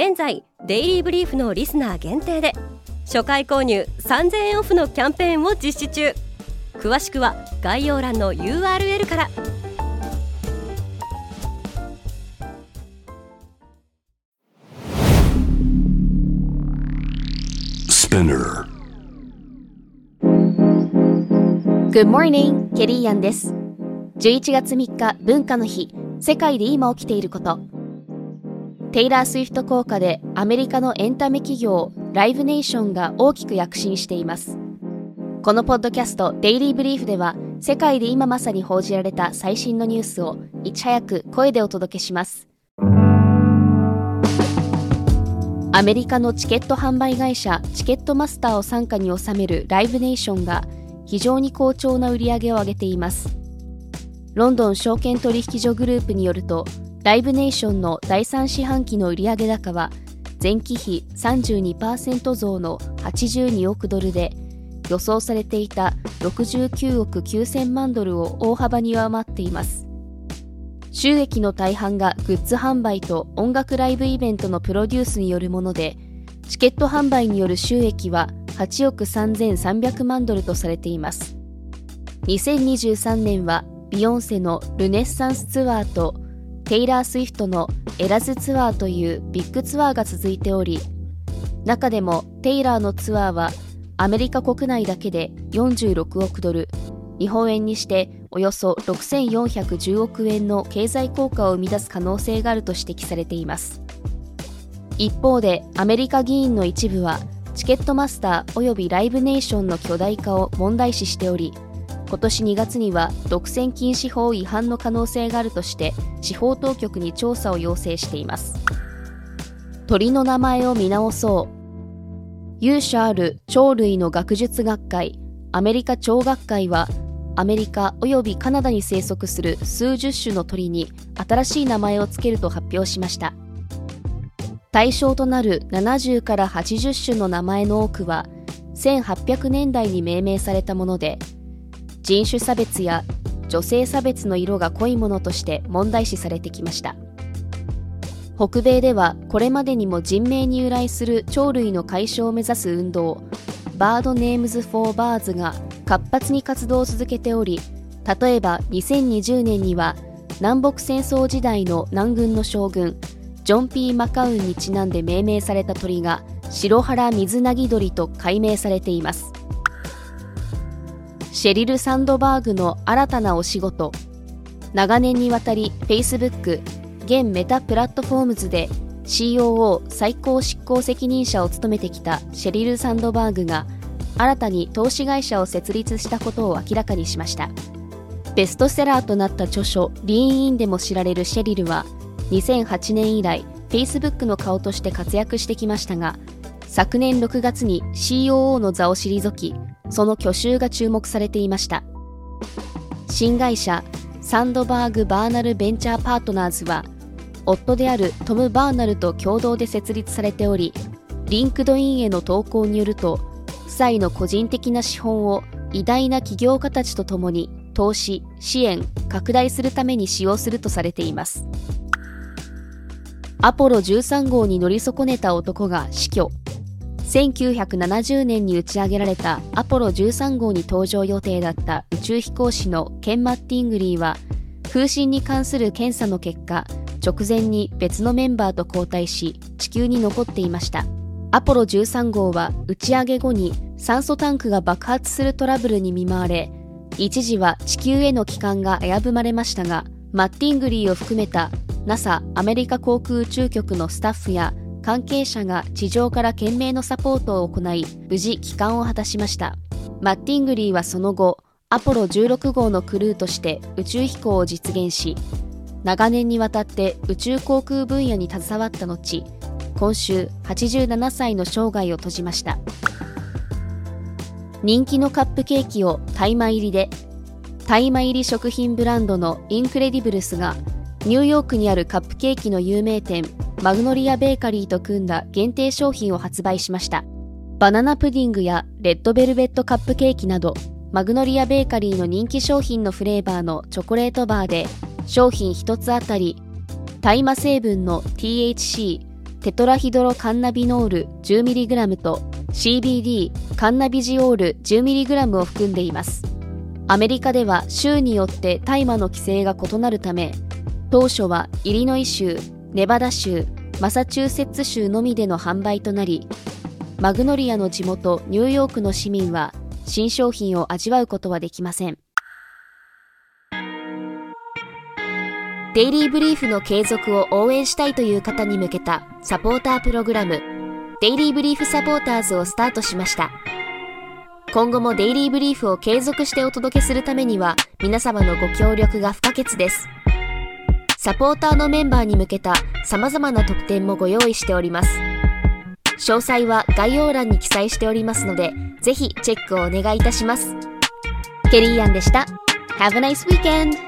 現在デイリーブリーフのリスナー限定で初回購入3000円オフのキャンペーンを実施中。詳しくは概要欄の URL から。Good morning, ケリーアンです。11月3日文化の日世界で今起きていることテイラー・スウィフト効果でアメリカのエンタメ企業ライブネーションが大きく躍進しています。このポッドキャストデイリーブリーフでは世界で今まさに報じられた最新のニュースをいち早く声でお届けします。アメリカのチケット販売会社チケットマスターを傘下に収めるライブネーションが非常に好調な売り上げを上げています。ロンドン証券取引所グループによるとライブネーションの第3四半期の売上高は前期比32%増の82億ドルで予想されていた69億9000万ドルを大幅に上回っています。収益の大半がグッズ販売と音楽ライブイベントのプロデュースによるものでチケット販売による収益は8億3300万ドルとされています。2023年はビヨンセのルネッサンスツアーとテイラー・スウィフトのエラズツアーというビッグツアーが続いており中でもテイラーのツアーはアメリカ国内だけで46億ドル日本円にしておよそ6410億円の経済効果を生み出す可能性があると指摘されています。一方でアメリカ議員の一部はチケットマスター及びライブネーションの巨大化を問題視しており今年2月には独占禁止法違反の可能性があるとして司法当局に調査を要請しています。鳥の名前を見直そう。勇者ある鳥類の学術学会アメリカ鳥学会はアメリカ及びカナダに生息する数十種の鳥に新しい名前を付けると発表しました。対象となる70から80種の名前の多くは1800年代に命名されたもので人種差別や女性差別の色が濃いものとして問題視されてきました。北米ではこれまでにも人名に由来する鳥類の改称を目指す運動 Bird Names for Birds が活発に活動を続けており例えば2020年には南北戦争時代の南軍の将軍ジョン・ピー・マカウンにちなんで命名された鳥が白原水なぎ鳥と改名されています。シェリル・サンドバーグの新たなお仕事。長年にわたり Facebook 現メタプラットフォームズで COO 最高執行責任者を務めてきたシェリル・サンドバーグが新たに投資会社を設立したことを明らかにしました。ベストセラーとなった著書「 Lean In」でも知られるシェリルは2008年以来 Facebook の顔として活躍してきましたが昨年6月に COO の座を退きその去就が注目されていました。新会社サンドバーグ・バーナル・ベンチャー・パートナーズは夫であるトム・バーナルと共同で設立されており LinkedIn への投稿によると夫妻の個人的な資本を偉大な起業家たちと共に投資支援拡大するために使用するとされています。アポロ13号に乗り損ねた男が死去。1970年に打ち上げられたアポロ13号に搭乗予定だった宇宙飛行士のケン・マッティングリーは風疹に関する検査の結果直前に別のメンバーと交代し地球に残っていました。アポロ13号は打ち上げ後に酸素タンクが爆発するトラブルに見舞われ一時は地球への帰還が危ぶまれましたがマッティングリーを含めた NASA アメリカ航空宇宙局のスタッフや関係者が地上から懸命のサポートを行い無事帰還を果たしました。マッティングリーはその後アポロ16号のクルーとして宇宙飛行を実現し長年にわたって宇宙航空分野に携わった後今週87歳の生涯を閉じました。人気のカップケーキを大麻入りで大麻入り食品ブランドのインクレディブルスがニューヨークにあるカップケーキの有名店マグノリアベーカリーと組んだ限定商品を発売しました。バナナプディングやレッドベルベットカップケーキなどマグノリアベーカリーの人気商品のフレーバーのチョコレートバーで商品1つあたり大麻成分の THC テトラヒドロカンナビノール 10mg と CBD カンナビジオール 10mg を含んでいます。アメリカでは州によって大麻の規制が異なるため当初はイリノイ州ネバダ州マサチューセッツ州のみでの販売となりマグノリアの地元ニューヨークの市民は新商品を味わうことはできません。デイリーブリーフの継続を応援したいという方に向けたサポータープログラムデイリーブリーフサポーターズをスタートしました。今後もデイリーブリーフを継続してお届けするためには皆様のご協力が不可欠です。サポーターのメンバーに向けた様々な特典もご用意しております。詳細は概要欄に記載しておりますのでぜひチェックをお願いいたします。ケリーアンでした。Have a nice weekend!